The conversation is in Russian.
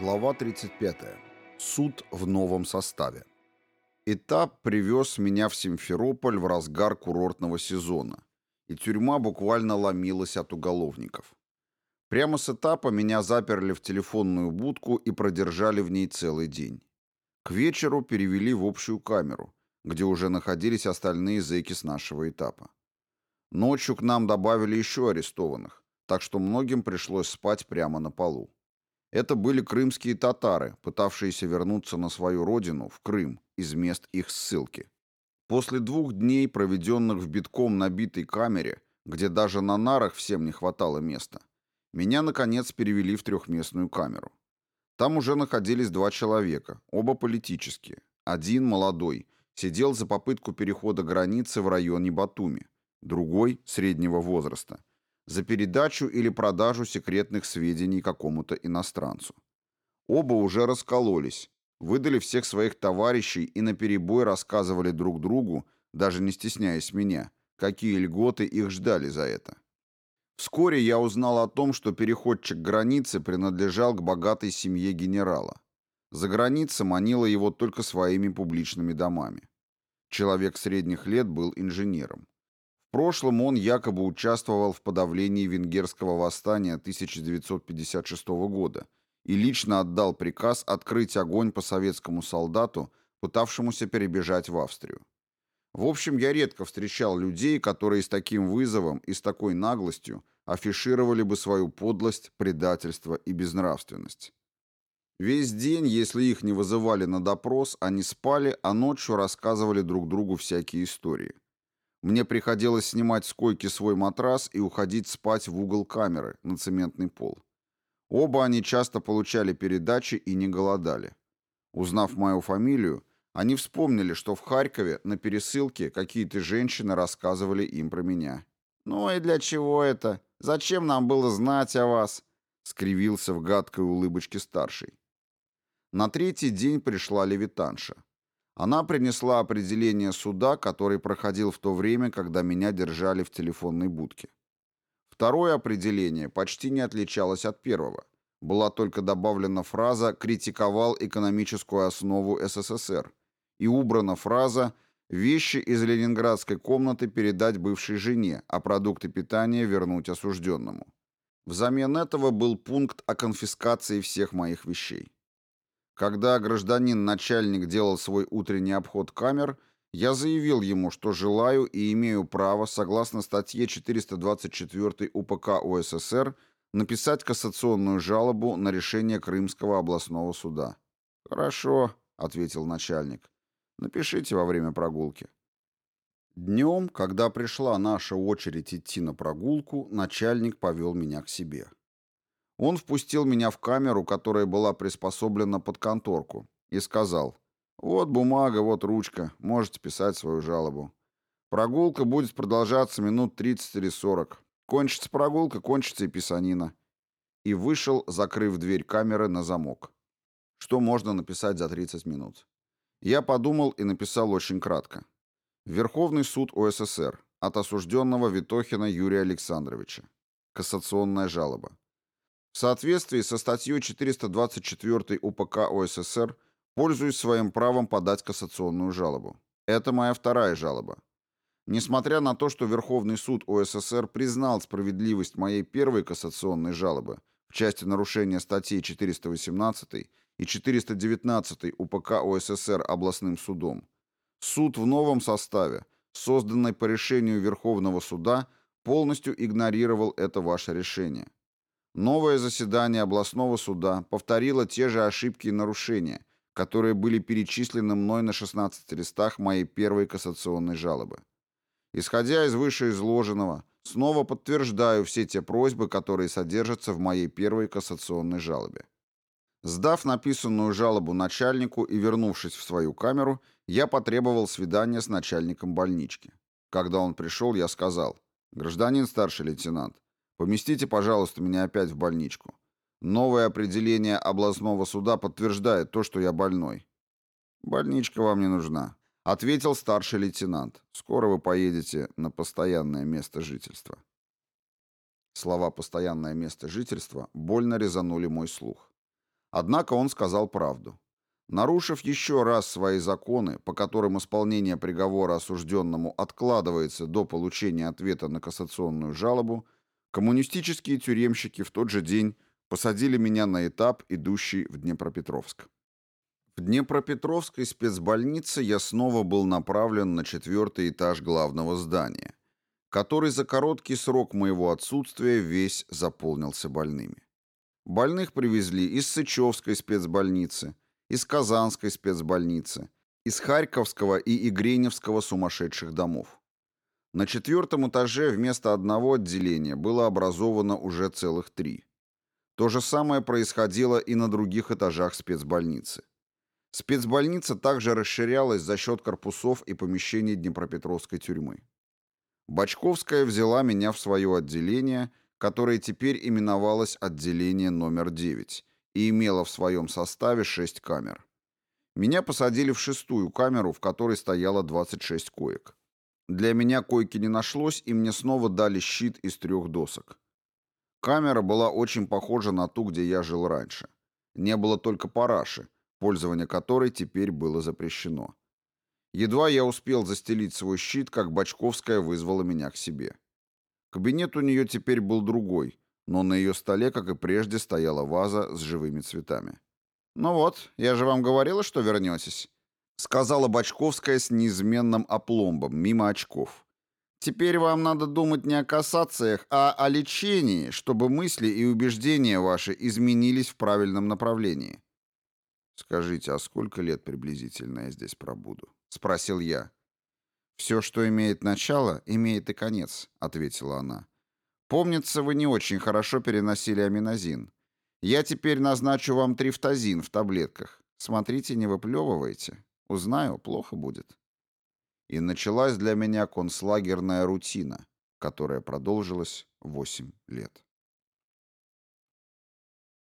Глава 35. Суд в новом составе. Этап привез меня в Симферополь в разгар курортного сезона, и тюрьма буквально ломилась от уголовников. Прямо с этапа меня заперли в телефонную будку и продержали в ней целый день. К вечеру перевели в общую камеру, где уже находились остальные зэки с нашего этапа. Ночью к нам добавили еще арестованных, так что многим пришлось спать прямо на полу. Это были крымские татары, пытавшиеся вернуться на свою родину, в Крым, из мест их ссылки. После двух дней, проведенных в битком набитой камере, где даже на нарах всем не хватало места, меня, наконец, перевели в трехместную камеру. Там уже находились два человека, оба политические. Один, молодой, сидел за попытку перехода границы в районе Батуми, другой, среднего возраста, за передачу или продажу секретных сведений какому-то иностранцу. Оба уже раскололись, выдали всех своих товарищей и наперебой рассказывали друг другу, даже не стесняясь меня, какие льготы их ждали за это. Вскоре я узнал о том, что переходчик границы принадлежал к богатой семье генерала. За граница манила его только своими публичными домами. Человек средних лет был инженером. В прошлом он якобы участвовал в подавлении венгерского восстания 1956 года и лично отдал приказ открыть огонь по советскому солдату, пытавшемуся перебежать в Австрию. В общем, я редко встречал людей, которые с таким вызовом и с такой наглостью афишировали бы свою подлость, предательство и безнравственность. Весь день, если их не вызывали на допрос, они спали, а ночью рассказывали друг другу всякие истории. Мне приходилось снимать с койки свой матрас и уходить спать в угол камеры на цементный пол. Оба они часто получали передачи и не голодали. Узнав мою фамилию, они вспомнили, что в Харькове на пересылке какие-то женщины рассказывали им про меня. «Ну и для чего это? Зачем нам было знать о вас?» — скривился в гадкой улыбочке старший. На третий день пришла левитанша. Она принесла определение суда, который проходил в то время, когда меня держали в телефонной будке. Второе определение почти не отличалось от первого. Была только добавлена фраза «критиковал экономическую основу СССР» и убрана фраза «вещи из ленинградской комнаты передать бывшей жене, а продукты питания вернуть осужденному». Взамен этого был пункт о конфискации всех моих вещей. Когда гражданин-начальник делал свой утренний обход камер, я заявил ему, что желаю и имею право, согласно статье 424 УПК УССР, написать кассационную жалобу на решение Крымского областного суда. «Хорошо», — ответил начальник. «Напишите во время прогулки». Днем, когда пришла наша очередь идти на прогулку, начальник повел меня к себе. Он впустил меня в камеру, которая была приспособлена под конторку, и сказал, «Вот бумага, вот ручка, можете писать свою жалобу. Прогулка будет продолжаться минут 30 или 40. Кончится прогулка, кончится и писанина». И вышел, закрыв дверь камеры на замок. Что можно написать за 30 минут? Я подумал и написал очень кратко. Верховный суд УССР. От осужденного Витохина Юрия Александровича. Кассационная жалоба. В соответствии со статьей 424 УПК ОССР пользуюсь своим правом подать кассационную жалобу. Это моя вторая жалоба. Несмотря на то, что Верховный суд ОССР признал справедливость моей первой кассационной жалобы в части нарушения статей 418 и 419 УПК ОССР областным судом, суд в новом составе, созданный по решению Верховного суда, полностью игнорировал это ваше решение. Новое заседание областного суда повторило те же ошибки и нарушения, которые были перечислены мной на 16 листах моей первой кассационной жалобы. Исходя из вышеизложенного, снова подтверждаю все те просьбы, которые содержатся в моей первой кассационной жалобе. Сдав написанную жалобу начальнику и вернувшись в свою камеру, я потребовал свидания с начальником больнички. Когда он пришел, я сказал, «Гражданин старший лейтенант, Поместите, пожалуйста, меня опять в больничку. Новое определение областного суда подтверждает то, что я больной. Больничка вам не нужна, ответил старший лейтенант. Скоро вы поедете на постоянное место жительства. Слова «постоянное место жительства» больно резанули мой слух. Однако он сказал правду. Нарушив еще раз свои законы, по которым исполнение приговора осужденному откладывается до получения ответа на кассационную жалобу, коммунистические тюремщики в тот же день посадили меня на этап, идущий в Днепропетровск. В Днепропетровской спецбольнице я снова был направлен на четвертый этаж главного здания, который за короткий срок моего отсутствия весь заполнился больными. Больных привезли из Сычевской спецбольницы, из Казанской спецбольницы, из Харьковского и Игреневского сумасшедших домов. На четвертом этаже вместо одного отделения было образовано уже целых три. То же самое происходило и на других этажах спецбольницы. Спецбольница также расширялась за счет корпусов и помещений Днепропетровской тюрьмы. Бочковская взяла меня в свое отделение, которое теперь именовалось отделение номер 9 и имело в своем составе 6 камер. Меня посадили в шестую камеру, в которой стояло 26 коек. Для меня койки не нашлось, и мне снова дали щит из трех досок. Камера была очень похожа на ту, где я жил раньше. Не было только параши, пользование которой теперь было запрещено. Едва я успел застелить свой щит, как Бочковская вызвала меня к себе. Кабинет у нее теперь был другой, но на ее столе, как и прежде, стояла ваза с живыми цветами. «Ну вот, я же вам говорила, что вернетесь», — сказала Бочковская с неизменным опломбом, мимо очков. «Теперь вам надо думать не о касациях, а о лечении, чтобы мысли и убеждения ваши изменились в правильном направлении». «Скажите, а сколько лет приблизительно я здесь пробуду?» — спросил я. «Все, что имеет начало, имеет и конец», — ответила она. «Помнится, вы не очень хорошо переносили аминозин. Я теперь назначу вам трифтазин в таблетках. Смотрите, не выплевывайте. Узнаю, плохо будет». И началась для меня концлагерная рутина, которая продолжилась восемь лет.